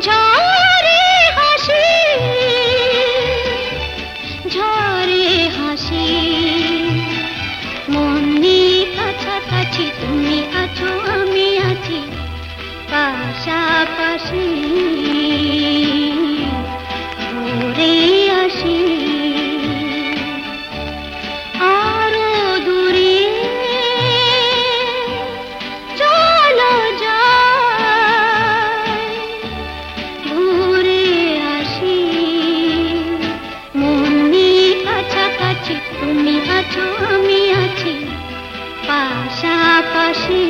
जा তুমি আছো আমি আছি। পাশাপাশি